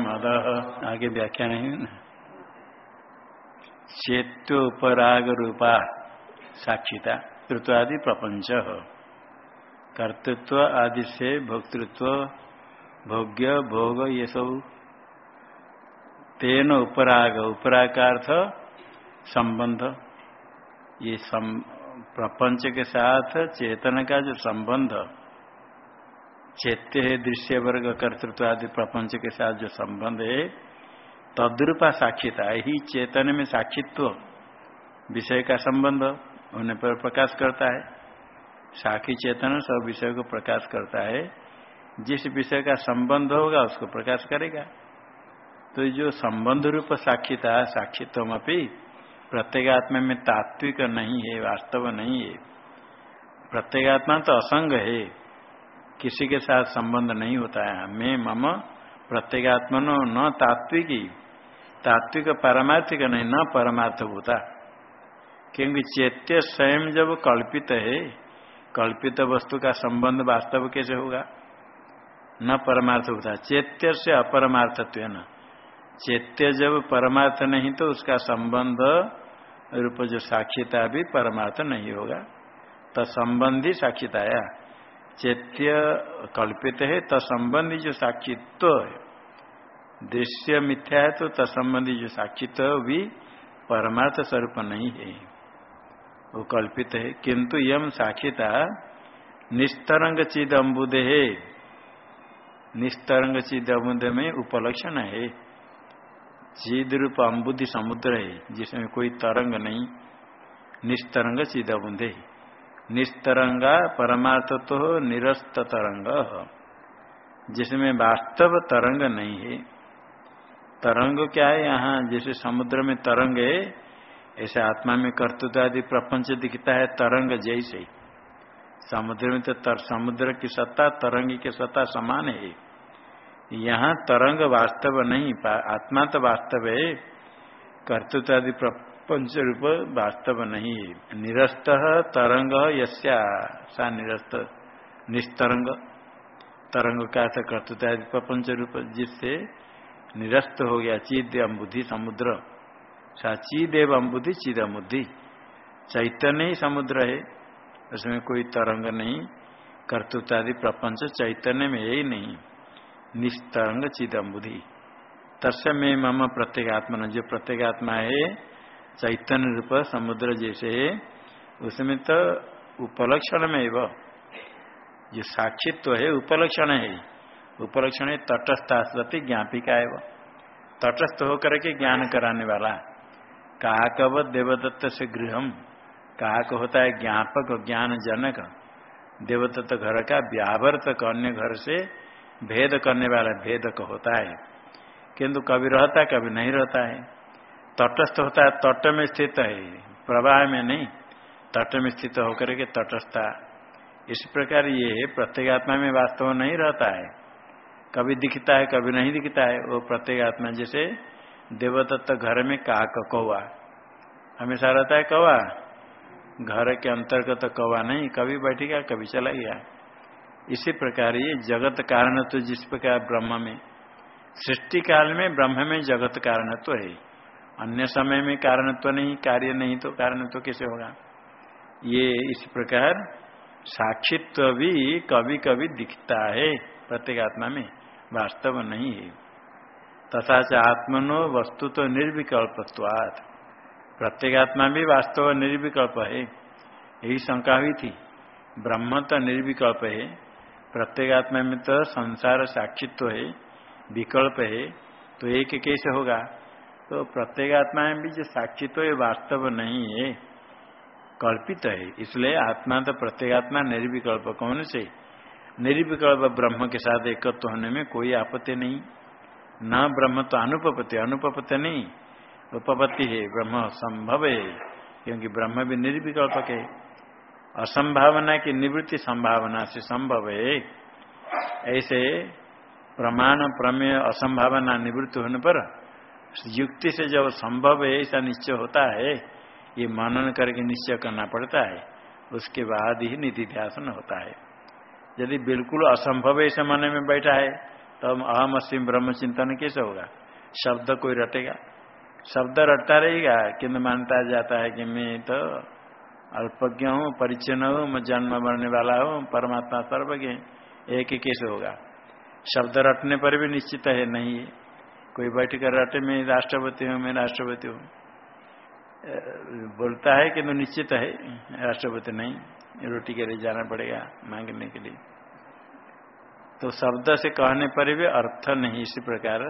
मद आगे व्याख्या नहीं ना चेत्योपराग रूपा साक्षिता कृत्व आदि प्रपंच। कर्तृत्व आदि से भोक्तृत्व भोग्य भोग ये सब। तेन उपराग उपराग का अर्थ संबंध। ये सम, प्रपंच के साथ चेतन का जो संबंध चैत्य दृश्य वर्ग कर्तृत्व आदि प्रपंच के साथ जो संबंध है, तद्रूपा साक्षिता ही। चेतन में साक्षित्व, विषय का संबंध होने पर प्रकाश करता है। साक्षी चेतन सब विषय को प्रकाश करता है। जिस विषय का संबंध होगा, उसको प्रकाश करेगा। तो जो संबंध रूप साक्षिता साक्षित्व अपनी प्रत्येगात्मा में तात्विक नहीं है, वास्तव नहीं है। प्रत्येगात्मा तो असंग है। किसी के साथ संबंध नहीं होता है। मैं मम प्रत्येगात्मन न तात्विकी। तात्विक पारमार्थिक नहीं, न परमार्थ होता। क्योंकि चैत्य स्वयं जब कल्पित है, कल्पित वस्तु का संबंध वास्तव कैसे होगा? न परमार्थ होता। चैत्य से अपरमार्थत्व न। चैत्य जब परमार्थ नहीं तो उसका संबंध रूप जो साक्षिता भी परमार्थ नहीं होगा। तो संबंधी साक्षिताया। चैत्य कल्पित है, तत्संबंधी जो साक्षित्व है। दृश्य मिथ्या है तो तत्संबंधी जो साक्षित्व भी परमार्थ स्वरूप नहीं है। वो कल्पित है, किंतु यम साक्षिता निस्तरंग चिद अम्बुद है। निस्तरंग चिद अम्बुद में उपलक्षण है। चिद रूप अम्बुद्धि समुद्र है, जिसमें कोई तरंग नहीं। निस्तरंग चिद अम्बुद है। निस्तरंगा परमार्थ तो निरस्त तरंग जिसमें वास्तव तरंग नहीं है। तरंग क्या है यहाँ? जैसे समुद्र में तरंग है ऐसे आत्मा में कर्तृत्व आदि प्रपंच दिखता है तरंग जैसे समुद्र में तो तर, समुद्र की सत्ता तरंग की सत्ता समान है। यहाँ तरंग वास्तव नहीं आत्मा तो वास्तव है। कर्तृत्व आदि पंच रूप वास्तव नहीं निरस्त तरंग यस्या, सा निरस्त, निस्तरंग। तरंग का अर्थ कर्तृता प्रपंच रूप जिससे निरस्त हो गया चिद अम्बुद्धि समुद्र। सा चीद एवं अम्बुद्धि चिद अम्बुद्धि चैतन्य ही समुद्र है। उसमें कोई तरंग नहीं। कर्तृत्वादि प्रपंच चैतन्य में यही नहीं। निस्तरंग चिद अम्बुद्धि तस्य में मम प्रत्येगात्मा जो प्रत्येगात्मा है चैतन्य रूप समुद्र जैसे है, उसमें तो उपलक्षण में वो। जो साक्षित्व तो है, उपलक्षण है। उपलक्षण है तटस्थ ज्ञापिका है वो। तटस्थ होकर के ज्ञान कराने वाला। काकव देवदत्त से गृहम? काक होता है ज्ञापक ज्ञान जनक देवदत्त घर का व्यावर्तक अन्य घर से भेद करने वाला भेदक होता है। किंतु कभी रहता है कभी नहीं रहता है। तटस्थ होता है, तट में स्थित है प्रवाह में नहीं, तट में स्थित होकर के तटस्था इस प्रकार ये प्रत्येगात्मा में वास्तव नहीं रहता है। कभी दिखता है, कभी नहीं दिखता है, वो प्रत्येगात्मा जैसे देवदत्त घर में काक कौवा। हमेशा रहता है कौवा। घर के अंतर्गत तो कौवा नहीं, कभी बैठेगा कभी चला गया। इसी प्रकार ये जगत कारण तो जिस प्रकार ब्रह्म में, सृष्टि काल में ब्रह्म में जगत कारण तो है। अन्य समय में कारण तो नहीं, कार्य नहीं तो कारण तो कैसे होगा? ये इस प्रकार साक्षित्व भी कभी कभी दिखता है प्रत्येगात्मा में। वास्तव नहीं है। तथा च आत्मनो वस्तु तो निर्विकल्पत्वात् प्रत्येगात्मा भी वास्तव निर्विकल्प है। यही शंका हुई थी। ब्रह्म तो निर्विकल्प है। प्रत्येगात्मा में तो संसार साक्षित्व है, विकल्प है। तो एक कैसे होगा? तो प्रत्येगात्मा में भी जो साक्षी तो ये वास्तव नहीं है, कल्पित है। इसलिए आत्मा तो प्रत्येगात्मा निर्विकल्प, कौन से? निर्विकल्प ब्रह्म के साथ एकत्व होने में कोई आपत्ति नहीं। न ब्रह्म तो अनुपपत्ति अनुपपत्ति नहीं। उपपत्ति है, ब्रह्म संभव है, क्योंकि ब्रह्म भी निर्विकल्पक है असंभावना की निवृत्ति संभावना से संभव है। ऐसे प्रमाण, प्रमेय, असंभावना निवृत्ति होने पर युक्ति से जब संभव है, ऐसा निश्चय होता है, ये मनन करके निश्चय करना पड़ता है, उसके बाद ही निधि ध्यान होता है। यदि बिल्कुल असंभव ऐसे मन में बैठा है, तब अहम असीम ब्रह्म चिंतन कैसे होगा? शब्द कोई रटेगा? शब्द रटता रहेगा, किंतु मानता जाता है कि मैं तो अल्पज्ञ हूँ, परिचन्न हूँ, मैं जन्म मरने वाला हूँ, परमात्मा सर्वज्ञ, एक ही कैसे होगा? शब्द रटने पर भी निश्चित है, नहीं कोई बैठ कर रटे मैं राष्ट्रपति हूँ, मैं राष्ट्रपति हूँ। बोलता है किंतु निश्चित है, राष्ट्रपति नहीं, रोटी के लिए जाना पड़ेगा मांगने के लिए। तो शब्द से कहने पर भी अर्थ नहीं इसी प्रकार।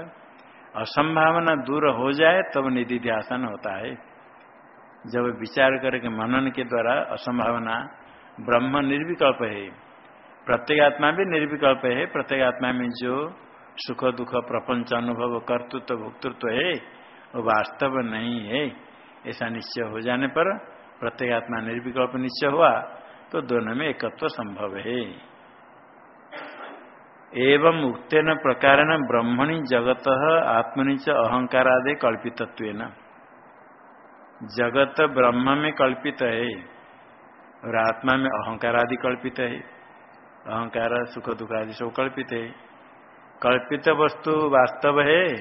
असंभावना दूर हो जाए, तब निधि ध्यान होता है। जब विचार करके मनन के द्वारा असंभावना ब्रह्म निर्विकल्प है। प्रत्येगात्मा भी निर्विकल्प है। प्रत्येगात्मा में जो सुख दुख प्रपंच अनुभव कर्तृत्व भुक्तृत्व है, वो वास्तव नहीं है। ऐसा निश्चय हो जाने पर प्रत्येगात्मा निर्विकल्प निश्चय हुआ तो दोनों में एकत्व संभव है। एवं उक्न प्रकार ब्रह्मणि जगत आत्मनि च अहंकारादि कल्पितत्व जगत ब्रह्म में कल्पित है और आत्मा में अहंकार आदि कल्पित है। अहंकार, सुख दुख आदि सब कल्पित है। कल्पित वस्तु वास्तव है।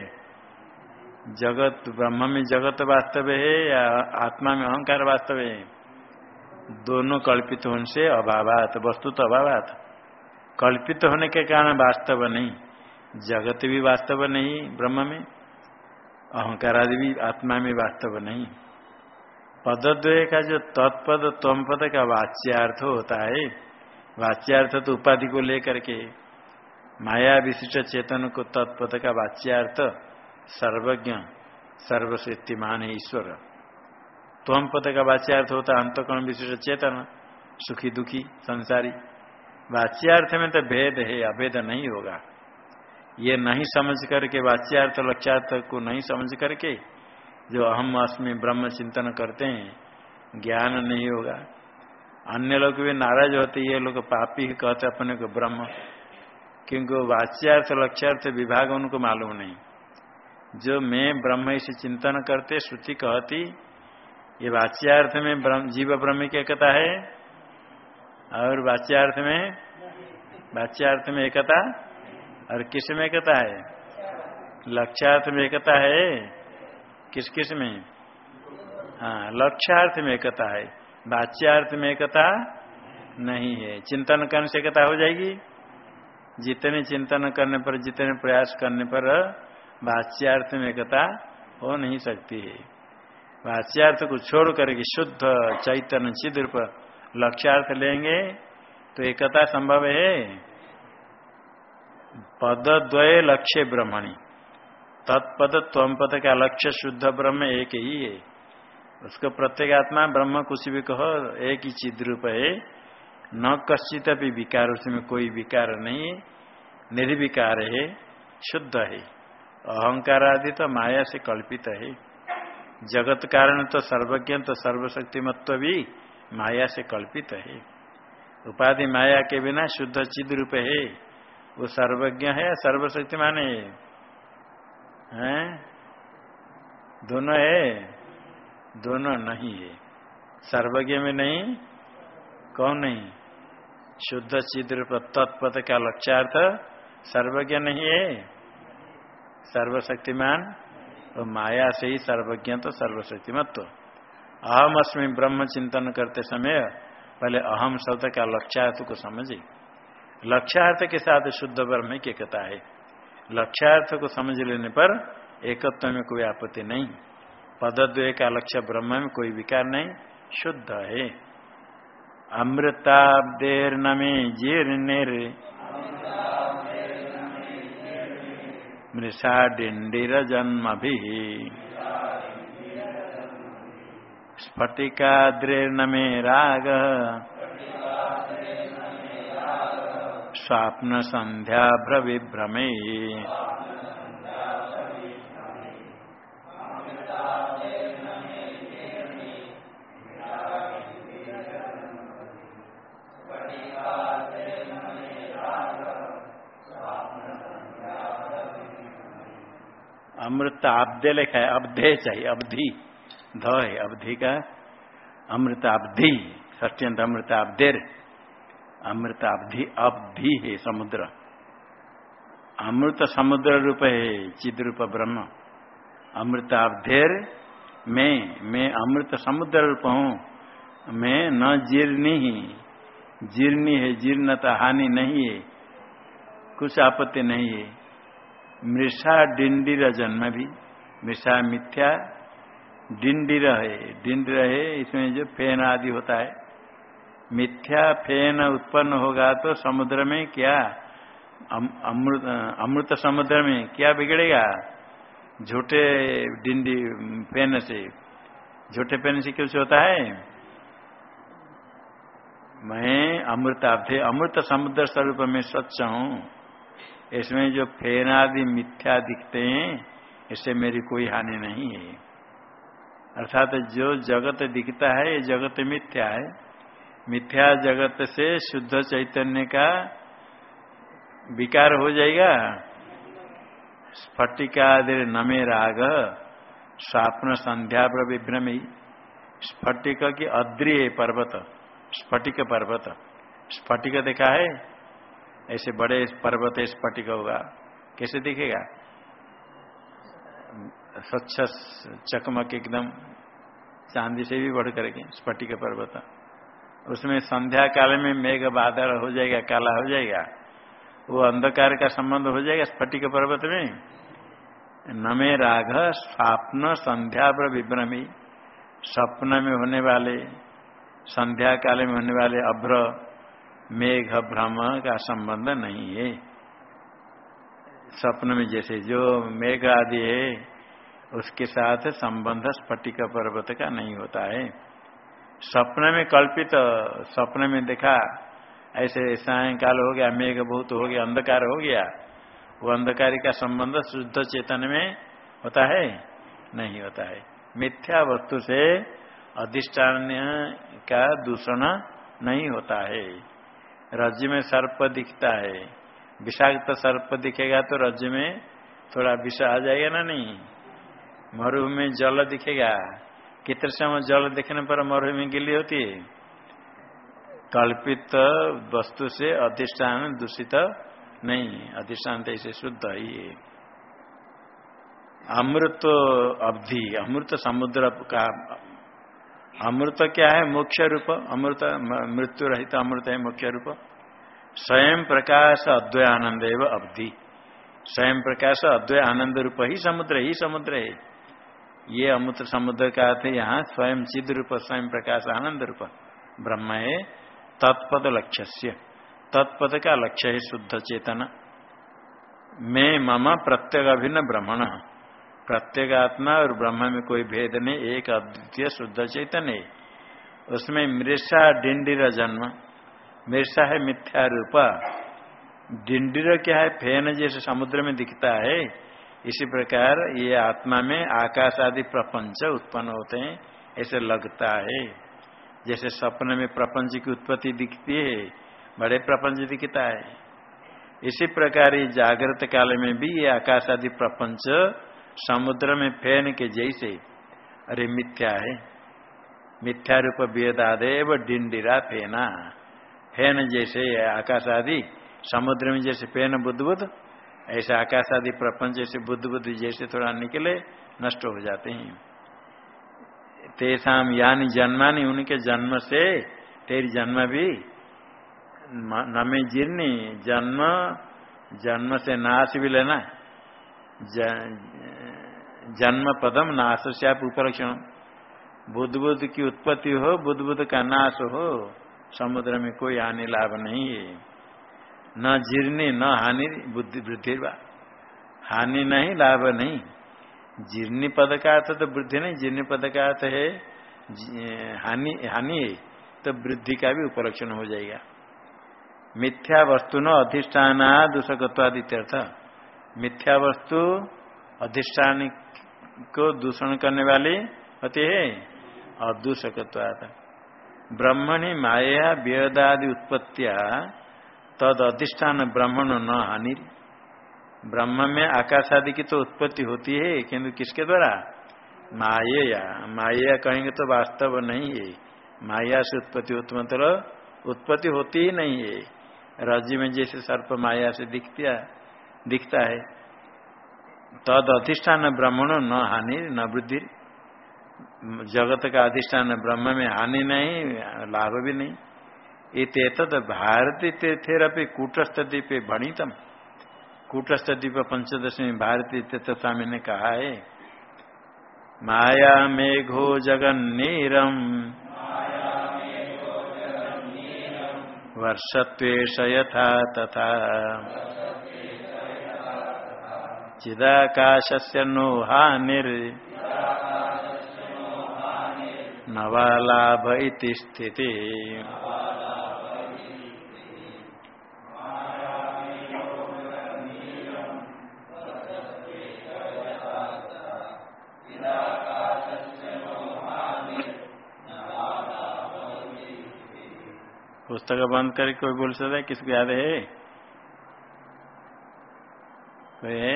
जगत ब्रह्म में जगत वास्तव है या आत्मा में अहंकार वास्तव है? दोनों कल्पित होने से अभावात, वस्तु तो अभावात। कल्पित होने के कारण वास्तव नहीं। जगत भी वास्तव नहीं ब्रह्म में। अहंकार आदि भी आत्मा में वास्तव नहीं। पदद्वय का जो तत्पद तम पद का वाच्यार्थ होता है, वाच्यार्थ तो उपाधि को लेकर के माया विशिष्ट चेतन को तत्पद का वाच्यार्थ सर्वज्ञ सर्वशक्तिमान है ईश्वर। तम पद का वाच्यार्थ होता अंतकरण विशिष्ट चेतन, सुखी दुखी, संसारी। वाच्यार्थ में तो भेद है, अभेद नहीं होगा। ये नहीं समझ करके, वाच्यार्थ लक्ष्यार्थ को नहीं समझ करके, जो अहम अस्मि ब्रह्म चिंतन करते हैं, ज्ञान नहीं होगा। अन्य लोग भी नाराज़ होते, ये लोग पापी कहते अपने को ब्रह्म। क्योंकि वाच्यार्थ, लक्ष्यार्थ विभाग उनको मालूम नहीं। जो मैं ब्रह्म इसे चिंतन करते, श्रुति कहती, ये वाच्यार्थ में ब्रह्म, जीव ब्रह्म की एकता है, और वाच्यार्थ में वाच्यार्थ में एकता, और किसमें एकता है? लक्ष्यार्थ में एकता है, किस किसमें? हाँ लक्ष्यार्थ में एकता है। वाच्यार्थ में एकता नहीं है। चिंतन करने से एकता हो जाएगी। जितने चिंतन करने पर, जितने प्रयास करने पर, भाष्यार्थ में एकता हो नहीं सकती है। भाष्यार्थ को छोड़ करके शुद्ध चैतन्य चिद रूप लक्ष्यार्थ लेंगे तो एकता संभव है? पदद्वय लक्ष्य ब्रह्मणी। तत्पद तम पद का लक्ष्य शुद्ध ब्रह्म एक ही है। उसको प्रत्येक आत्मा ब्रह्म कुछ भी कहो, एक ही चिद रूप है। न कश्चित भी विकार, उसमें कोई विकार नहीं, निर्विकार है, शुद्ध है। अहंकार आदि तो माया से कल्पित है। जगत कारण तो सर्वज्ञ तो सर्वशक्तिमत्व भी माया से कल्पित है। उपाधि माया के बिना शुद्ध चिद रूप है। वो सर्वज्ञ है या सर्वशक्तिमान है। हैं? दोनों है, दोनों नहीं है। सर्वज्ञ में नहीं, कौन नहीं? शुद्ध चिद्र तत्पथ का लक्ष्यार्थ सर्वज्ञ नहीं है। सर्वशक्तिमान तो माया से ही सर्वज्ञ तो सर्वशक्तिमत्व। अहम अस्मि ब्रह्म चिंतन करते समय पहले अहम शब्द का लक्ष्यार्थ को समझे। लक्ष्यार्थ के साथ शुद्ध ब्रह्म की एकता है। लक्ष्यार्थ को समझ लेने पर एकत्व में कोई आपत्ति नहीं। पदद्वय का लक्ष्य ब्रह्म में कोई विकार नहीं। शुद्ध है। अमृताब्देर नमे जीर्णिर। मृषा डिंडिर जन्म भी स्फटिकाद्रेर्नमे राग। स्वाप्न अमृत आब्दे लिखा है अवधे चाहिए अवधि ध है अवधि का अमृत अवधि सत्यंत अमृत अवधेर अमृत अवधि अवधि है समुद्र। अमृत समुद्र रूप है, चिद रूप ब्रह्म। अमृत अवधेर मैं मैं अमृत समुद्र रूप हूँ। मैं न जीर्णी ही। जीर्णी है, जीर्णता हानि नहीं है। कुछ आपत्ति नहीं है। मृषा डिंडीर जन्म भी, मृषा मिथ्या डिंडीर है डिंडीर है, इसमें जो फेन आदि होता है। मिथ्या फेन उत्पन्न होगा तो समुद्र में क्या? अमृत अमृत समुद्र में क्या बिगड़ेगा? झूठे डिंडी पेन से। झूठे पेन से कुछ होता है? मैं अमृत अमृत समुद्र स्वरूप में सच्च हूँ। इसमें जो फेन आदि मिथ्या दिखते हैं, इससे मेरी कोई हानि नहीं है। अर्थात जो जगत दिखता है, ये जगत मिथ्या है। मिथ्या जगत से शुद्ध चैतन्य का विकार हो जाएगा। स्फटिकादि नमे राग स्वप्न संध्या पर विभ्रमी। स्फटिक की अद्रिय पर्वत, स्फटिक पर्वत। स्फटिक देखा है? ऐसे बड़े पर्वत स्फटिक होगा। कैसे दिखेगा? स्वच्छ चकमक एकदम चांदी से भी बढ़ करके स्फटिक पर्वत। उसमें संध्या काल में मेघ बादल हो जाएगा, काला हो जाएगा। वो अंधकार का संबंध हो जाएगा स्फटिक पर्वत में? नमे राघ स्वप्न संध्या पर विभ्रमी। स्वप्न में होने वाले, संध्या काल में होने वाले अभ्र मेघ भ्रम का संबंध नहीं है। स्वप्न में जैसे जो मेघ आदि है, उसके साथ संबंध स्फटिक पर्वत का नहीं होता है। सपने में कल्पित, सपने में देखा, ऐसे सायकाल हो गया मेघ बहुत हो गया, अंधकार हो गया, वो अंधकार का संबंध शुद्ध चेतन में होता है? नहीं होता है। मिथ्या वस्तु से अधिष्ठान का दूषण नहीं होता है। राज्य में सर्प दिखता है? विषाक्त सर्प दिखेगा तो राज्य में थोड़ा विष आ जाएगा ना नहीं? मरु में जल दिखेगा। कितने समय जल दिखने पर मरुभूमि गिली होती है? कल्पित वस्तु से अधिष्ठान दूषित नहीं। अधिष्ठान तो ऐसे शुद्ध ही है। अमृत अवधि, अमृत समुद्र का अमृत क्या है? मुख्य रूप। अमृत मृत्यु रहित अमृत है मुख्य रूप। स्वयं प्रकाश अद्वय आनंद एवं अवधि। स्वयं प्रकाश अद्वय आनंद रूप ही समुद्र ही समुद्र है। ये अमृत समुद्र का अर्थ यहाँ, स्वयं सिद्ध रूप, स्वयं प्रकाश आनंद रूप। ब्रह्म है, तत्पद लक्ष्य तत्पद का लक्ष्य है शुद्ध चेतना। मैं मम प्रत्येक अभिन्न ब्रह्मण। प्रत्येगात्मा और ब्रह्म में कोई भेद नहीं, एक अद्वितीय शुद्ध चैतन्य उसमें मृषा डिंडिर जन्म, मृषा है मिथ्या रूपा। डिंडीर क्या है? फेन जैसे समुद्र में दिखता है। इसी प्रकार ये आत्मा में आकाश आदि प्रपंच उत्पन्न होते हैं, ऐसे लगता है। जैसे सपने में प्रपंच की उत्पत्ति दिखती है, बड़े प्रपंच दिखता है। इसी प्रकार जागृत काल में भी ये आकाश आदि प्रपंच समुद्र में फ़ैन के जैसे। अरे मिथ्या है। मिथ्या रूप वेदादेव डिंडिरा फेना। फ़ैन जैसे आकाश आदि समुद्र में जैसे फ़ैन बुद्ध बुद्ध ऐसे आकाश आदि प्रपंच जैसे बुद्ध बुद्ध जैसे थोड़ा निकले, नष्ट हो जाते हैं। तेसाम यानी जन्मानी, उनके जन्म से तेरी जन्म भी नमे जीर्णी, जन्म जन्म से नाश भी लेना। जन्म पदम नाश से आप उपलक्षण। बुद्ध बुद्ध की उत्पत्ति हो बुद्ध बुद्ध का नाश हो, समुद्र में कोई हानि लाभ नहीं है। न जीर्णी न हानि, बुद्धि वृद्धि हानि नहीं, लाभ नहीं। जीर्णी पद का अर्थ तो वृद्धि नहीं जीर्णी पद का अर्थ है हानि हानि है तो वृद्धि का भी उपलक्षण हो जाएगा। मिथ्या वस्तु न अधिष्ठान दूषकत्वादित्यर्थ मिथ्या वस्तु अधिष्ठान को दूषण करने वाले होते है। अदूषकत्वाद ब्रह्मणि माया वेदादि उत्पत्तिया तद अधिष्ठान ब्राह्मण न हानि। ब्रह्म में आकाश आदि की तो उत्पत्ति होती है, किंतु किसके द्वारा? माया माया कहेंगे तो वास्तव नहीं है। माया से उत्पत्ति होती मतलब उत्पत्ति होती ही नहीं है। राज्य में जैसे सर्प माया से दिखती है दिखता है। तद अधिष्ठान ब्राह्मण न हानि, न वृद्धि। जगत का अधिष्ठान ब्रह्म में हानि नहीं, लाभ भी नहीं। इतद भारती तीर्थेरपि कूटस्थ द्वीपे भणितम कूटस्थ द्वीप पंचदशी भारतीय तीर्थ स्वामी ने कहा है। माया मेघो जगन्नीरम। वर्षत्वेश यथा तथा। चिदाकाश से नो हानिर् नवालाभ इति स्थिति। पुस्तक बंद करके कोई बोल सकता है? किसको याद है? कोई है?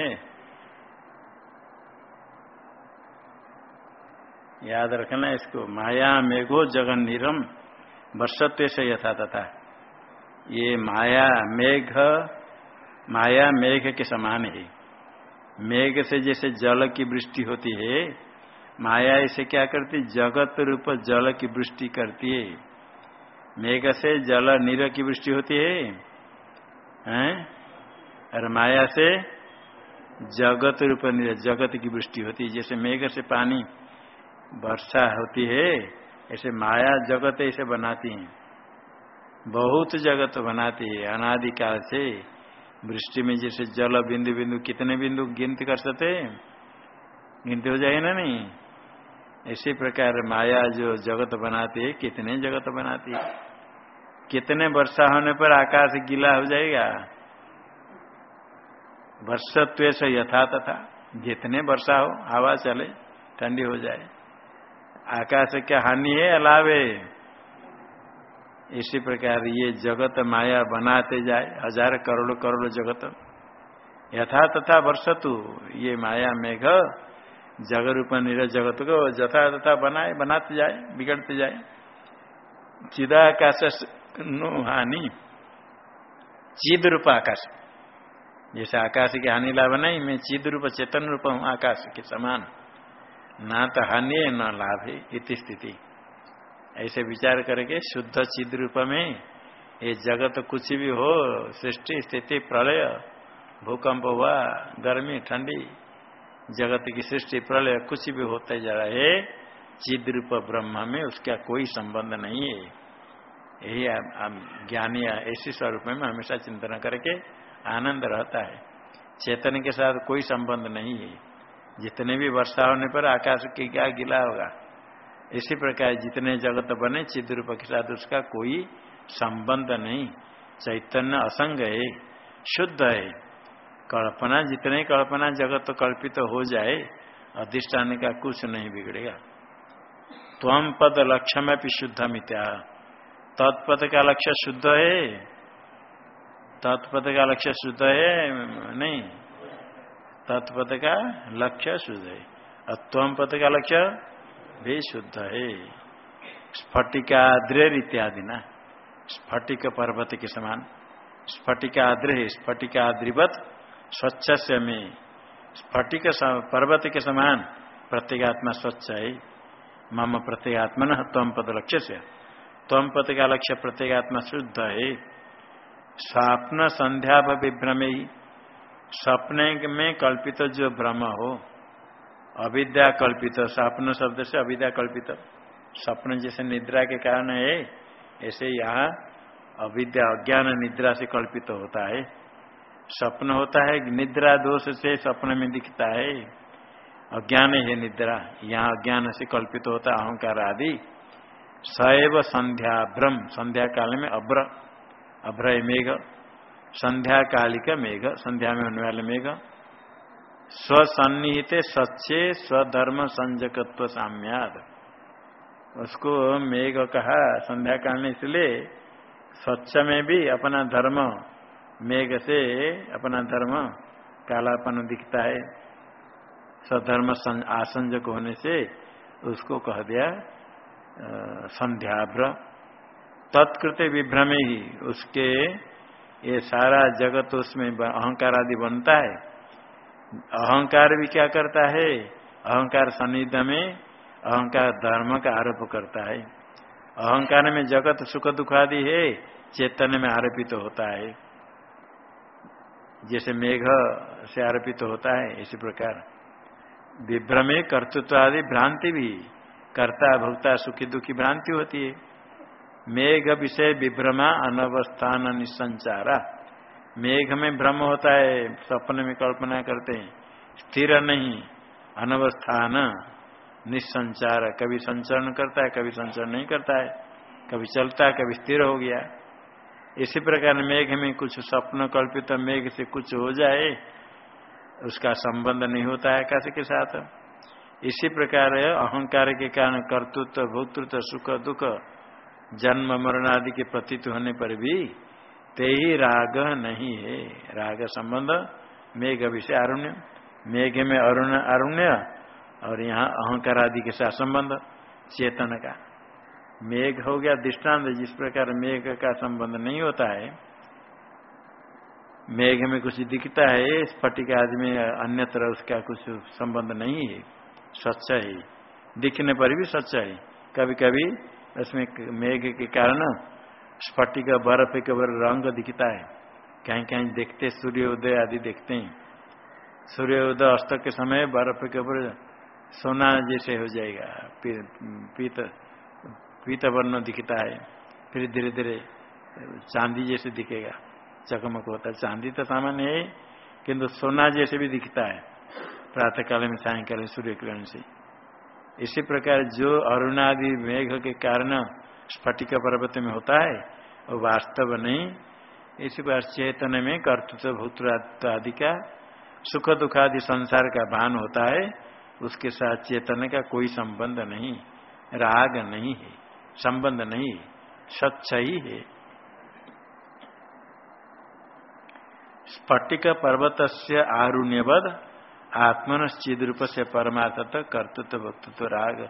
याद रखना इसको, माया मेघो जगन निरम वर्षत्व से यथा तथा। ये माया, मेघ माया, मेघ के समान है। मेघ से जैसे जल की वृष्टि होती है, माया इसे क्या करती जगत रूप जल की वृष्टि करती है। मेघ से जल नीर की वृष्टि होती है, हैं? और माया से जगत रूप नीर, जगत की वृष्टि होती है। जैसे मेघ से पानी वर्षा होती है, ऐसे माया जगत ऐसे बनाती है। बहुत जगत बनाती है, अनादिकाल से। वृष्टि में जैसे जल बिंदु बिंदु कितने बिंदु गिनती कर सकते गिनती हो जाए ना नहीं? इसी प्रकार माया जो जगत बनाती है, कितने जगत बनाती है? कितने वर्षा होने पर आकाश गीला हो जाएगा? वर्षत्व से यथा तथा। जितने वर्षा हो, हवा चले, ठंडी हो जाए। आकाश क्या हानि है, अलाव? इसी प्रकार ये जगत माया बनाते जाए, हज़ार करोड़ करोड़ जगत। यथा तथा वर्षतु, ये माया मेघ जग रूप निर जगत को जथा तथा बनाए, बनाते जाए, बिगड़ते जाए। चिदाकाश नो हानि, चिद रूप आकाश। जैसे आकाश की हानि लाभ नहीं, मैं चिद रूप, चेतन रूप हूँ, आकाश के समान। ना तो हानि है, न लाभ इति स्थिति। ऐसे विचार करके शुद्ध चिद रूप में ये जगत कुछ भी हो, सृष्टि, स्थिति, प्रलय, भूकंप हुआ, गर्मी, ठंडी, जगत की सृष्टि, प्रलय कुछ भी होते जा रहा है, चिद रूप ब्रह्म में उसका कोई संबंध नहीं है। यही ज्ञानी ऐसी स्वरूप में हमेशा चिंतन करके आनंद रहता है। चेतन के साथ कोई संबंध नहीं है। जितने भी वर्षा होने पर आकाश के क्या गिला होगा? इसी प्रकार जितने जगत बने चिद रूप के उसका कोई संबंध नहीं। चैतन्य असंग है, शुद्ध है। कल्पना, जितने कल्पना जगत कल्पित तो हो जाए, अधिष्ठान का कुछ नहीं बिगड़ेगा। त्वम पद लक्ष्य में भी शुद्ध मित्या तत्पद का लक्ष्य शुद्ध है? तत्पद का लक्ष्य शुद्ध है? नहीं। तत्पद का लक्ष्य शुद्ध है। अत्वम पद का लक्ष्य भी शुद्ध है। स्फटिकाद्रेर इत्यादि ना। स्फटिक पर्वत के समान। स्फटिकाद्र स्फटिकाद्रिवत स्वच्छ से में। स्फटिक पर्वत के समान प्रत्येगात्मा स्वच्छ है। मम प्रत्येगात्मा न तम पद लक्ष्य से। तम पद का लक्ष्य प्रत्येगात्मा शुद्ध है। स्वप्न संध्या विभ्रमे ही सपने में कल्पित जो भ्रम हो, अविद्या कल्पित स्वप्न शब्द से अविद्या कल्पित। स्वप्न जैसे निद्रा के कारण है, ऐसे यहाँ अविद्या, अज्ञान निद्रा से कल्पित होता है। स्वप्न होता है, निद्रा दोष से स्वप्न में दिखता है। अज्ञान है निद्रा, यहाँ अज्ञान से कल्पित होता है, अहंकार आदि। सैव संध्या, भ्रम, संध्या काल में अभ्र, अभ्रय मेघ। संध्या कालिक मेघ, संध्या में होने वाले मेघ। स्वसन्निहित सच्चे स्वधर्म संजकत्व साम्याद। उसको मेघ कहा संध्या काल में, इसलिए स्वच्छ में भी अपना धर्म, मेघ से अपना धर्म कालापन दिखता है। सधर्म आसंजक होने से उसको कह दिया संध्याभ्र। तत्कृत विभ्रमे ही उसके ये सारा जगत उसमें अहंकार आदि बनता है। अहंकार भी क्या करता है? अहंकार सन्निध में, अहंकार धर्म का आरोप करता है। अहंकार में जगत सुख दुख आदि है, चेतन में आरोपित तो होता है। जैसे मेघ से आरोपित तो होता है, इसी प्रकार। विभ्रमे कर्तृत्व आदि भ्रांति भी, कर्ता, भोक्ता, सुखी, दुखी भ्रांति होती है। मेघ विषय विभ्रमा अनवस्थान निसंचारा। मेघ में भ्रम होता है सपने में कल्पना करते हैं। स्थिर नहीं, अनवस्थान निसंचार। कभी संचरण करता है, कभी संचरण नहीं करता है। कभी चलता है, कभी स्थिर हो गया। इसी प्रकार मेघ में कुछ स्वप्न कल्पित, मेघ से कुछ हो जाए, उसका संबंध नहीं होता है कैसे के साथ। इसी प्रकार अहंकार के कारण कर्तृत्व, भोक्तृत्व, सुख, दुख जन्म मरण आदि के प्रतीत होने पर भी ते ही राग नहीं है। राग संबंध मेघ विषय अरुण्य, मेघ में अरुण अरुण्य और यहाँ अहंकार आदि के साथ संबंध, चेतन का। मेघ हो गया दृष्टांत जिस प्रकार मेघ का संबंध नहीं होता है, मेघ में कुछ दिखता है, स्फटिक आदि में अन्यत्र उसका कुछ संबंध नहीं है, स्वच्छ है। दिखने पर भी स्वच्छ है। कभी कभी उसमें मेघ के कारण स्फटिक बर्फ़ के बर रंग दिखता है। कहीं कहीं देखते सूर्योदय आदि देखते हैं। सूर्योदय अस्त के समय बर्फ़ के ऊपर सोना जैसे हो जाएगा। पीत पीत वर्ण दिखता है। फिर धीरे धीरे चांदी जैसे दिखेगा। चकमक होता है। चांदी तो सामान्य है, किंतु सोना जैसे भी दिखता है। प्रातः काल में, सायकाल में सूर्य किरण से। इसी प्रकार जो अरुणादि मेघ के कारण स्फटिक पर्वत में होता है, वो वास्तव नहीं। इसी प्रकार चेतन में कर्तृत्व, भूतृत्व आदि का सुख दुख आदि संसार का भान होता है, उसके साथ चेतन का कोई संबंध नहीं, राग नहीं है, संबंध नहीं स्वच्छ ही है। स्फटिक पर्वत से आरुण्यवद आत्मन चिद रूप से परमार्थ कर्तृत्व, वक्तृत्व, राग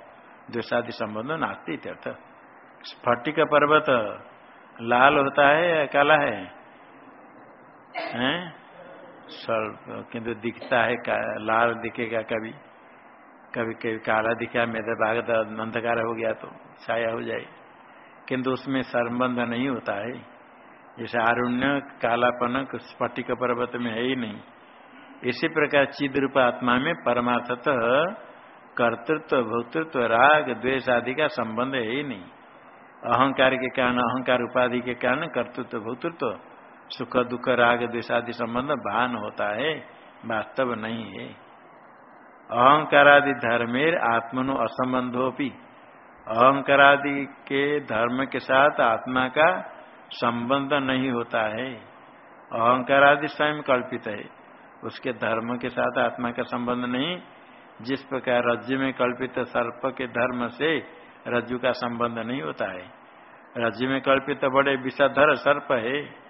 द्वेषादि संबंध नास्ती अर्थ स्फटिक पर्वत लाल होता है या काला है? हैं? किंतु दिखता है लाल दिखेगा कभी। कभी कभी काला दिखा मेरे बाघ अंधकार हो गया तो छाया हो जाए। किंतु उसमें संबंध नहीं होता है। जैसे आरुण्य कालापन स्फटिक पर्वत में है ही नहीं। इसी प्रकार चिद रूप आत्मा में परमार्थत कर्तृत्व, भोक्तृत्व, राग, द्वेष आदि का संबंध है ही नहीं। अहंकार के कारण, अहंकार उपाधि के कारण कर्तृत्व, भोक्तृत्व, सुख, दुख, राग, द्वेष आदि संबंध भान होता है, वास्तव नहीं है। अहंकारादि धर्मेर आत्मनो असंबंधोपी। अहंकारादि के धर्म के साथ आत्मा का संबंध नहीं होता है। अहंकारादि स्वयं कल्पित है। उसके धर्म के साथ आत्मा का संबंध नहीं, जिस प्रकार रज्जु में कल्पित सर्प के धर्म से रज्जु का संबंध नहीं होता है। रज्जु में कल्पित बड़े विषधर सर्प है,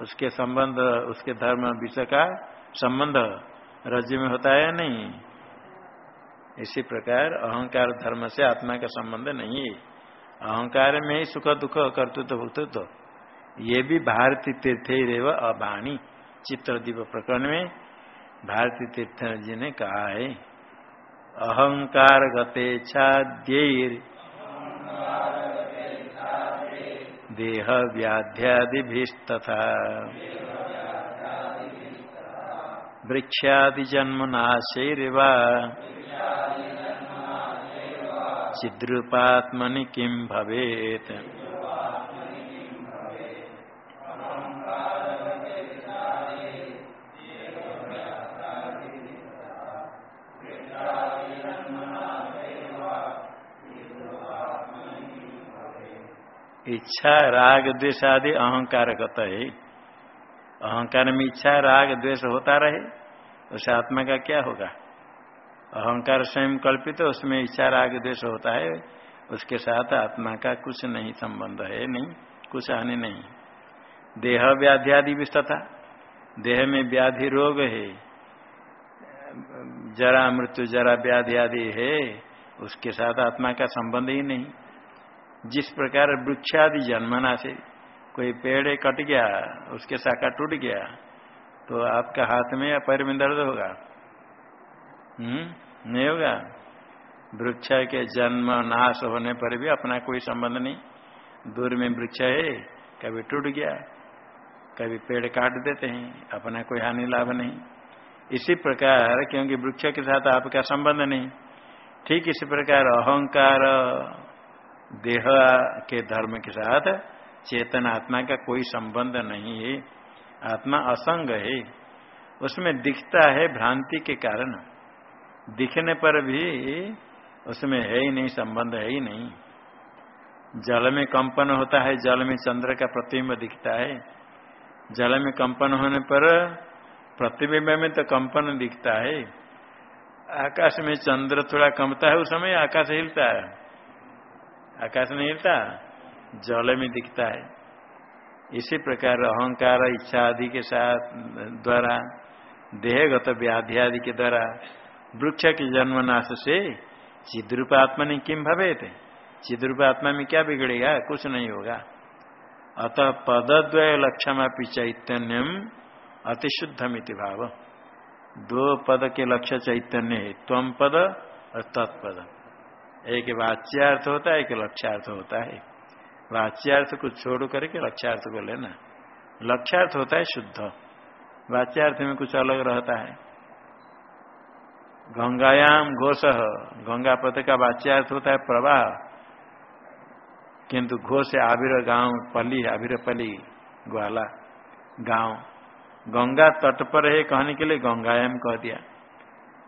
उसके संबंध, उसके धर्म विष का संबंध रज्जु में होता है नहीं? इसी प्रकार अहंकार धर्म से आत्मा का संबंध नहीं है। अहंकार में ही सुख दुख कर्तृत्व भुक्तृत्व। ये भी भारती तीर्थ रेव अबाणी चित्रदीप प्रकरण में भारती तीर्थ जी ने कहा है अहंकार गते छाद्यर देह व्याध्यादिभिस्तथा वृक्षादि जन्म नाशैरिवा चिद्रूपात्मनि किम भवेत? इच्छा, राग, द्वेष आदि अहंकार है। अहंकार में इच्छा, राग, द्वेष होता रहे, उस आत्मा का क्या होगा? अहंकार स्वयं कल्पित तो उसमें इच्छा, राग, द्वेष होता है, उसके साथ आत्मा का कुछ नहीं संबंध है, नहीं, कुछ हानि नहीं। देह व्याधि आदि भी तथा, देह में व्याधि रोग है, जरा मृत्यु, जरा व्याधि आदि है, उसके साथ आत्मा का संबंध ही नहीं। जिस प्रकार वृक्ष वृक्षादि जन्मना से कोई पेड़ कट गया, उसके शाखा टूट गया तो आपका हाथ में या पैर में दर्द होगा? हम्म नहीं होगा? वृक्ष के जन्म नाश होने पर भी अपना कोई संबंध नहीं। दूर में वृक्ष है, कभी टूट गया, कभी पेड़ काट देते हैं, अपना कोई हानि लाभ नहीं। इसी प्रकार, क्योंकि वृक्ष के साथ आपका संबंध नहीं, ठीक इसी प्रकार, अहंकार देह के धर्म के साथ चेतन आत्मा का कोई संबंध नहीं है। आत्मा असंग है। उसमें दिखता है भ्रांति के कारण। दिखने पर भी उसमें है ही नहीं, संबंध है ही नहीं। जल में कंपन होता है, जल में चंद्र का प्रतिबिंब दिखता है। जल में कंपन होने पर प्रतिबिंब में तो कंपन दिखता है। आकाश में चंद्र थोड़ा कमता है, उस समय आकाश हिलता है। आकाश नहीं हिलता जल में दिखता है। इसी प्रकार अहंकार, इच्छा आदि के साथ द्वारा, देहगत व्याधि आदि के द्वारा वृक्ष के जन्मनाश से चिद्रूप आत्मा ने किम भवे थे चिद्रूप आत्मा में क्या बिगड़ेगा? कुछ नहीं होगा। अतः पदद्वय लक्ष्यमापी चैतन्यम अतिशुद्धमिति भाव। दो पद के लक्ष्य चैतन्य है तम पद और तत्पद। एक वाच्यार्थ होता है, एक लक्ष्यार्थ होता है। वाच्यार्थ को छोड़ करके लक्ष्यार्थ को लेना। लक्ष्यार्थ होता है शुद्ध। वाच्यार्थ में कुछ अलग रहता है। गंगायाम घोष। गंगा पद का वाच्यार्थ होता है प्रवाह। किंतु घोष आविर गाँव, पली आविर पली ग्वाला गाँव। गंगा तट पर है कहने के लिए गंगायाम कह दिया।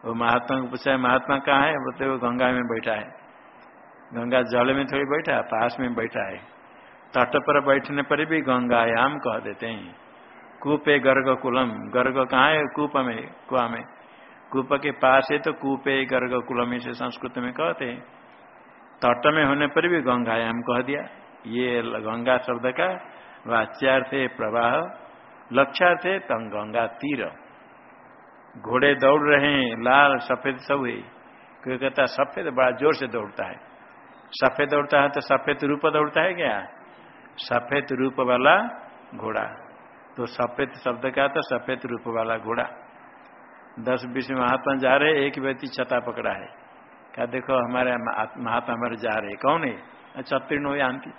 वो महात्मा को पूछा है, महात्मा कहाँ है? बोलते वो गंगा में बैठा है। गंगा जल में थोड़ी बैठा, पास में बैठा है। तट पर बैठने पर भी गंगायाम कह देते हैं। कूपे गर्ग कुलम। गर्ग कहाँ है? कूप में, कुआ में। कूप के पास है तो कूपे गर्ग कुलम इसे संस्कृत में कहते हैं। तट में होने पर भी गंगायाम कह दिया। ये गंगा शब्द का वाच्यार्थ है, प्रवाह। लक्ष्यार्थ है, तंग गंगा तीर। घोड़े दौड़ रहे हैं, लाल सफ़ेद सब है। कहता सफ़ेद बड़ा ज़ोर से दौड़ता है। सफ़ेद दौड़ता है तो सफ़ेद रूप दौड़ता है क्या? सफ़ेद रूप वाला घोड़ा। तो सफ़ेद शब्द का तो सफ़ेद रूप वाला घोड़ा। दस बीस महात्मा जा रहे, एक व्यक्ति छता पकड़ा है। क्या देखो, हमारे महात्मा हमारे जा रहे कौन है? छत्तीर्ण हो आंटी।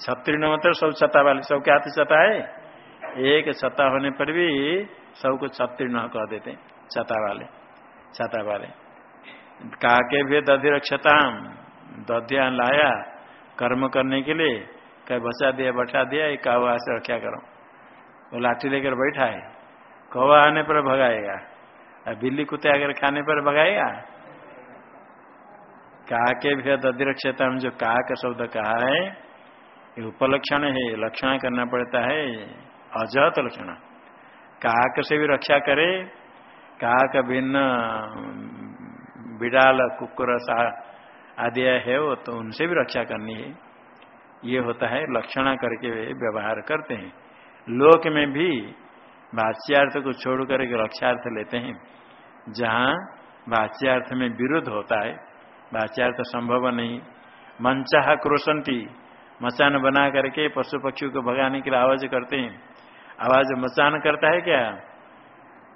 छत्तीर्ण मतलब सब छता वाले। सबके हाथ छता है? एक छता होने पर भी सबको छत्तीर्ण कह देते छता वाले छता वाले। काके भी दधिरक्षताम। दध्या लाया, कर्म करने के लिए, कहीं बचा दिया, बैठा दिया, एक कौवा से रक्षा करो? वो लाठी लेकर बैठा है। कौवा आने पर भगाएगा। और बिल्ली कुत्ते अगर खाने पर भगाएगा? कहा के भी दधिरक्षता हम जो कहा का शब्द कहा है, ये उपलक्षण है लक्षण करना पड़ता है अजहत लक्षण। काक से भी रक्षा करे, काक भिन्न, बिडाल, कुकुर आदि है वो तो उनसे भी रक्षा करनी है। ये होता है, लक्षणा करके वे व्यवहार करते हैं। लोक में भी भाष्यार्थ को छोड़ करके रक्षार्थ लेते हैं। जहाँ भाष्यार्थ में विरोध होता है, भाष्यार्थ संभव नहीं। मंचाह क्रोशंती मचान बना करके पशु पक्षियों को भगाने के लिए आवाज़ करते हैं। आवाज़ मचान करता है क्या?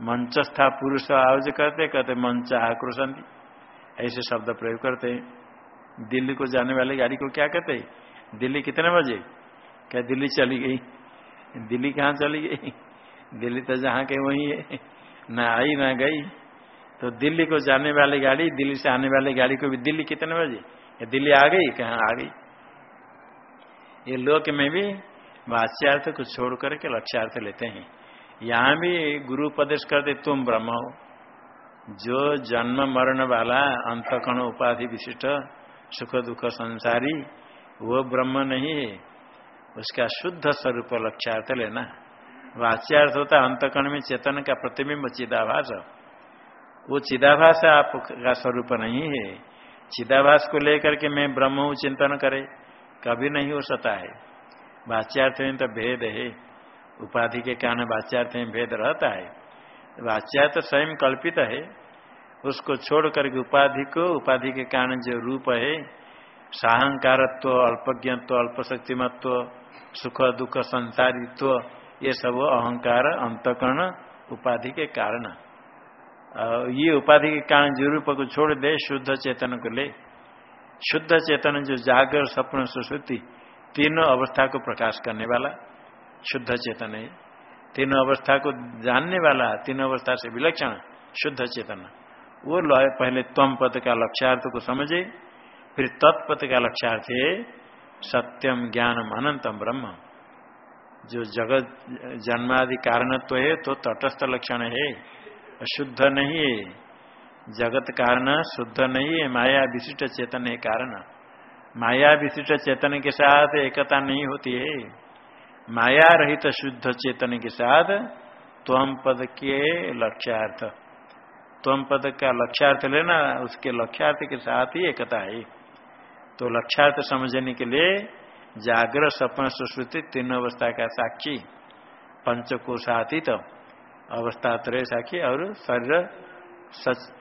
मंचस्था पुरुष आवाज़ करते कहते मंचाह क्रोशंती ऐसे शब्द प्रयोग करते हैं। दिल्ली को जाने वाली गाड़ी को क्या कहते हैं? दिल्ली कितने बजे? क्या दिल्ली चली गई? दिल्ली कहाँ चली गई? दिल्ली तो जहाँ के वही है। न आई, ना गई। तो दिल्ली को जाने वाली गाड़ी, दिल्ली से आने वाली गाड़ी को भी दिल्ली कितने बजे? दिल्ली आ गई? कहाँ आ गई? ये लोक में भी वाच्यार्थ को छोड़ करके लक्ष्यार्थ लेते हैं। यहाँ भी गुरु उपदेश करते तुम ब्रह्म हो। जो जन्म मरण वाला अंतकण उपाधि विशिष्ट सुख दुख संसारी, वो ब्रह्म नहीं है। उसका शुद्ध स्वरूप लक्ष्यार्थ लेना। वाच्यार्थ होता अंतकण में चेतन का प्रतिबिंब चिदाभास। वो चिदाभास आपका स्वरूप नहीं है। चिदाभास को लेकर के मैं ब्रह्म हूँ, चिंतन करे, कभी नहीं हो सकता है। वाच्यार्थ में तो भेद है। उपाधि के कारण वाच्यार्थ में भेद रहता है। वाच्यार्थ स्वयं कल्पित है। उसको छोड़ करके उपाधि को, उपाधि के कारण जो रूप है, साहंकारत्व, अल्पज्ञत्व, अल्पशक्तिमत्व, सुख, दुख, संसारित्व, ये सब अहंकार, अंतकरण, उपाधि के कारण। ये उपाधि के कारण जो रूप को छोड़ दे, शुद्ध चेतन को ले। शुद्ध चेतन जो जागर सपन सुश्रुति, तीनों अवस्था को प्रकाश करने वाला, शुद्ध चेतन है। तीनों अवस्था को जानने वाला, तीनों अवस्था से विलक्षण, शुद्ध चेतन। वो पहले तम पद का लक्ष्यार्थ को समझे, फिर तत्पद का लक्ष्यार्थ है सत्यम ज्ञानम अनंतम ब्रह्म। जो जगत, जन्मादि कारणत्व है तो तटस्थ लक्षण है शुद्ध नहीं है। जगत कारण शुद्ध नहीं है, माया विशिष्ट चेतन है कारण। माया विशिष्ट चेतन के साथ एकता नहीं होती है। माया रहित तो शुद्ध चेतन के साथ त्वम पद के लक्ष्यार्थ। त्वम पद का लक्ष्यार्थ लेना, उसके लक्ष्यार्थ के साथ ही एकता है। तो लक्ष्यार्थ समझने के लिए जागर सपन सुश्रुति तीन अवस्था का साक्षी पंच को पंचकोशातीत अवस्था त्रय साक्षी और शरीर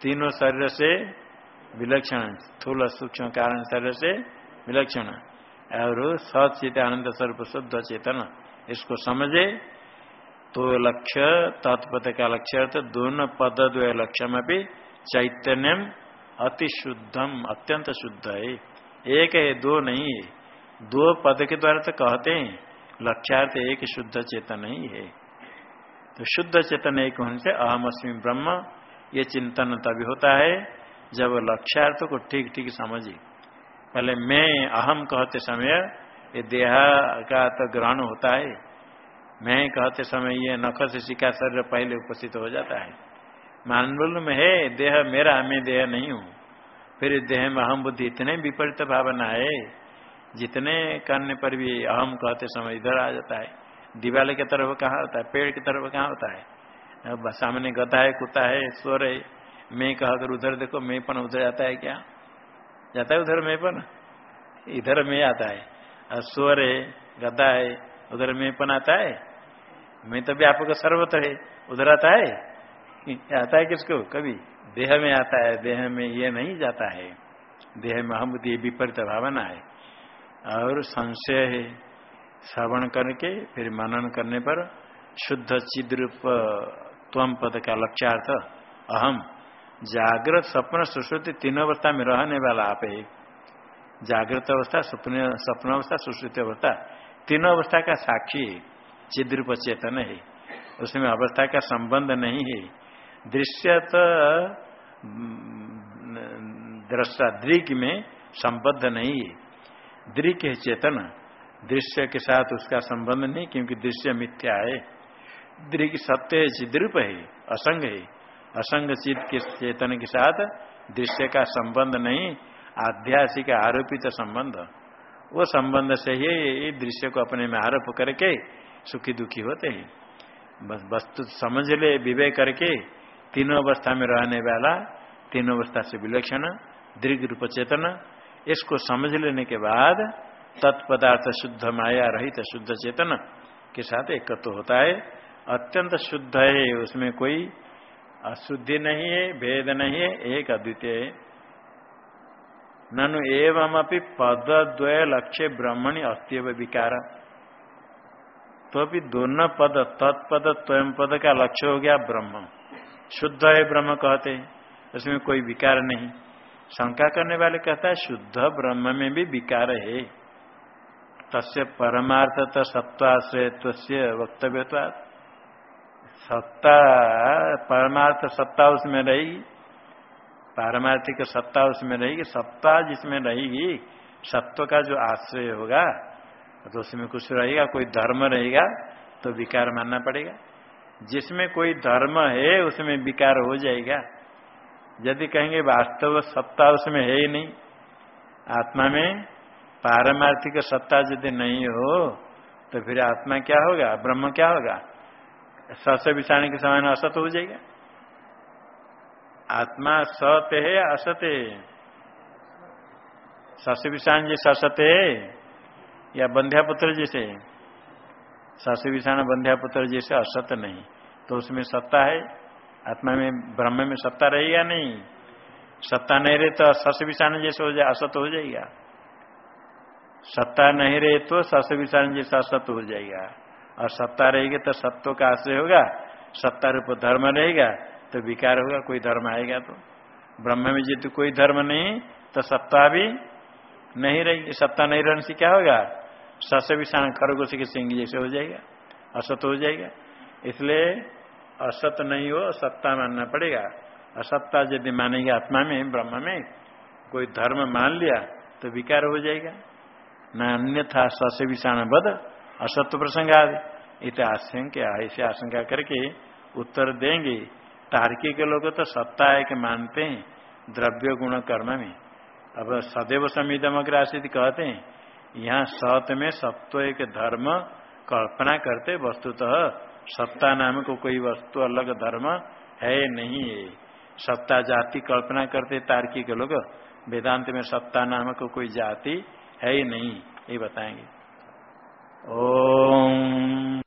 तीनों शरीर से विलक्षण, स्थूल सूक्ष्म कारण शरीर से विलक्षण और सचित आनंद स्वरूप शुद्ध चेतन, इसको समझे तो लक्ष्य तत्पथ का लक्ष्य तो दोनों पद द्वय लक्ष्य भी चैतन्यम अति शुद्धम अत्यंत शुद्ध है। एक है, दो नहीं है। दो पद के द्वारा तो कहते हैं, लक्ष्यार्थ एक शुद्ध चेतन नहीं है। तो शुद्ध चेतन एक होने से अहम अस्मी ब्रह्म, ये चिंतन तभी होता है जब लक्ष्यार्थ को ठीक ठीक समझे। पहले मैं अहम कहते समय ये देहा का तो ग्रहण होता है। मैं कहते समय ये नख से शिका शरीर पहले उपस्थित हो जाता है। मानवल में है, देह मेरा, मैं देह नहीं हूँ। फिर देह में अहम बुद्धि इतने विपरीत भावना है, जितने करने पर भी अहम कहते समय इधर आ जाता है। दीवाले की तरफ़ कहाँ होता है, पेड़ की तरफ़ कहाँ होता है? सामने गधा है, कुत्ता है, स्वर है। मैं कहा कर उधर देखो, मैं पन उधर जाता है क्या? जाता है उधर मैं पन? इधर मैं आता है। और स्वर है, गधा है उधर मैं पन आता है? मैं तो भी आपको सर्वत्र है। उधर आता है? आता है किसको? कभी? देह में आता है। देह में ये नहीं जाता है। देह में हम ये विपरीत भावना है। और संशय है। श्रवण करके फिर मनन करने पर शुद्ध चिद्रूप त्वम पद का लक्ष्यार्थ, अहम। जागृत स्वप्न सुश्रुति तीन अवस्था में रहने वाला आप है। जागृत अवस्था, स्वप्न स्वप्न अवस्था, सुश्रुति अवस्था। तीनों अवस्था का साक्षी है चिद्रूप चेतन है। उसमें अवस्था का संबंध नहीं है। दृश्य तो दृष्टा दृक में संबद्ध नहीं है। दृक है चेतन। दृश्य के साथ उसका संबंध नहीं, क्योंकि दृश्य मिथ्या है। दृग सत्य है, चिद्रूप है, असंग है। असंग चित के चेतन के साथ दृश्य का संबंध नहीं, आध्यासिक आरोपित संबंध। वो संबंध से ही दृश्य को अपने में आरोप करके सुखी दुखी होते हैं। बस वस्तु समझ ले, विवेक करके तीनों अवस्था में रहने वाला, तीनों अवस्था से विलक्षण दीर्घ रूप चेतन, इसको समझ लेने के बाद तत्पदार्थ शुद्ध माया रहित शुद्ध चेतन के साथ एकत्व तो होता है। अत्यंत शुद्ध है, उसमें कोई अशुद्धि नहीं है, भेद नहीं है, एक अद्वितीय है। ननु एवं अपनी पद द्वय लक्ष्य ब्रह्मणि अस्त्यव विकार। तो भी दोनों पद तत्पद स्वयं पद का लक्ष्य हो गया ब्रह्म। शुद्ध है ब्रह्म कहते हैं, उसमें कोई विकार नहीं। शंका करने वाले कहता है, शुद्ध ब्रह्म में भी विकार है। तस्य परमार्थ सत्वाश्रयत्व से वक्तव्य सत्ता, परमार्थ सत्ता उसमें रहेगी पारमार्थिक सत्ता उसमें रहेगी, सत्ता जिसमें रहेगी, सत्व का जो आश्रय होगा तो उसमें कुछ रहेगा, कोई धर्म रहेगा तो विकार मानना पड़ेगा। जिसमें कोई धर्म है, उसमें विकार हो जाएगा। यदि कहेंगे वास्तव सत्ता उसमें है ही नहीं, आत्मा में पारमार्थिक सत्ता यदि नहीं हो तो फिर आत्मा क्या होगा, ब्रह्म क्या होगा? सत्य विषाणी के समान असत हो जाएगा। आत्मा सत्य है असत्य है। सस्य विषाण जैसे असत है, या बंध्यापुत्र जैसे सस्य विषाण बंध्यापुत्र जैसे असत नहीं। तो उसमें सत्ता है, आत्मा में, ब्रह्म में सत्ता रहेगा नहीं। सत्ता नहीं रहे तो सस्य विषाण जैसे हो जाए असत हो जाएगा। सत्ता नहीं रहे तो सस विषाण जैसा असत हो जाएगा। और सत्ता रहेगी तो सत्व का आश्रय होगा, सत्ता रूप धर्म रहेगा। तो विकार होगा, कोई धर्म आएगा तो। ब्रह्म में जितु कोई धर्म नहीं तो सत्ता भी नहीं रहेगी। सत्ता नहीं रहने से क्या होगा? सस विषाण खरगोश के सिंह जैसे हो जाएगा, असत हो जाएगा। इसलिए असत नहीं हो, सत्ता मानना पड़ेगा। असत्ता यदि मानेगी आत्मा में, ब्रह्म में, कोई धर्म मान लिया तो विकार हो जाएगा। न अन्यथा सस्य विषाण बद असत्व प्रसंग आदि इत आशंका, ऐसे आशंका करके उत्तर देंगे। तार्किक लोग तो सत्ता है कि मानते हैं द्रव्य गुण कर्म में अब सदैव समितम आसित कहते हैं, यहाँ सत में सत्व एक धर्म कल्पना करते वस्तुतः सत्ता नाम को कोई वस्तु अलग धर्म है नहीं है सत्ता जाति कल्पना करते तार्किक लोग वेदांत में सत्ता नामक कोई जाति है ही नहीं, ये बताएँगे। ओम।